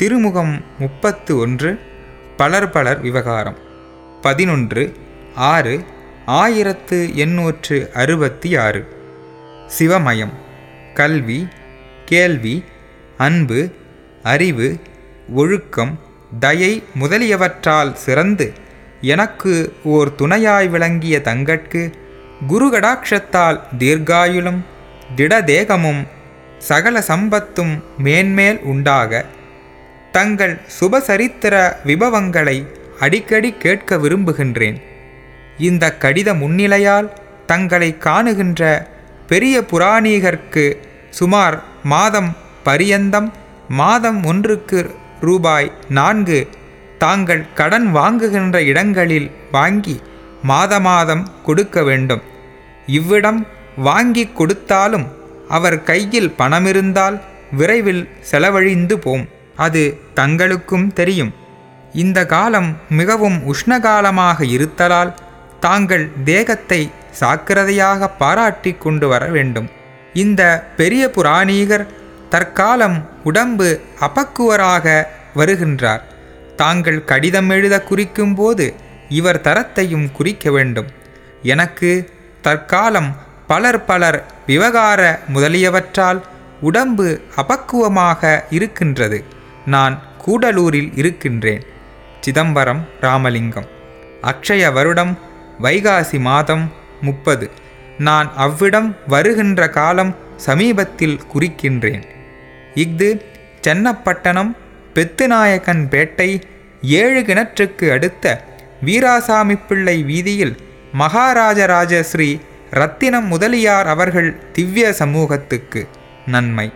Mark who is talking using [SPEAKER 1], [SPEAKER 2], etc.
[SPEAKER 1] திருமுகம் முப்பத்து ஒன்று பலர் பலர் விவகாரம். பதினொன்று ஆறு ஆயிரத்து எண்ணூற்று அறுபத்தி ஆறு. சிவமயம் கல்வி கேள்வி அன்பு அறிவு ஒழுக்கம் தயை முதலியவற்றால் சிறந்து எனக்கு ஓர் துணையாய் விளங்கிய தங்கட்கு குருகடாட்சத்தால் தீர்காயுளும் திடதேகமும் சகல சம்பத்தும் மேன்மேல் உண்டாக தங்கள் சுபசரித்திர விபவங்களை அடிக்கடி கேட்க விரும்புகின்றேன். இந்த கடித முன்னிலையால் தங்களை காணுகின்ற பெரிய புராணீகர்க்கு சுமார் மாதம் பரியந்தம் மாதம் ஒன்றுக்கு ரூபாய் நான்கு தாங்கள் கடன் வாங்குகின்ற இடங்களில் வாங்கி மாத மாதம் கொடுக்க வேண்டும். இவ்விடம் வாங்கி கொடுத்தாலும் அவர் கையில் பணமிருந்தால் விரைவில் செலவழிந்து போம். அது தங்களுக்கும் தெரியும். இந்த காலம் மிகவும் உஷ்ணகாலமாக இருத்தலால் தாங்கள் தேகத்தை சாக்கிரதையாக பாராட்டி கொண்டு வர வேண்டும். இந்த பெரிய புராணீகர் தற்காலம் உடம்பு அபக்குவராக வருகின்றார். தாங்கள் கடிதம் எழுத குறிக்கும்போது இவர் தரத்தையும் குறிக்க வேண்டும். எனக்கு தற்காலம் பலர் பலர் விவகார முதலியவற்றால் உடம்பு அபக்குவமாக இருக்கின்றது. நான் கூடலூரில் இருக்கின்றேன். சிதம்பரம் ராமலிங்கம். அக்ஷய வருடம் வைகாசி மாதம் முப்பது. நான் அவ்விடம் வருகின்ற காலம் சமீபத்தில் குறிக்கின்றேன். இஃது சென்னப்பட்டணம் பெத்துநாயக்கன் பேட்டை ஏழு கிணற்றுக்கு அடுத்த வீராசாமி பிள்ளை வீதியில் மகாராஜராஜ ஸ்ரீ ரத்தினம் முதலியார் அவர்கள் திவ்ய சமூகத்துக்கு நன்மை.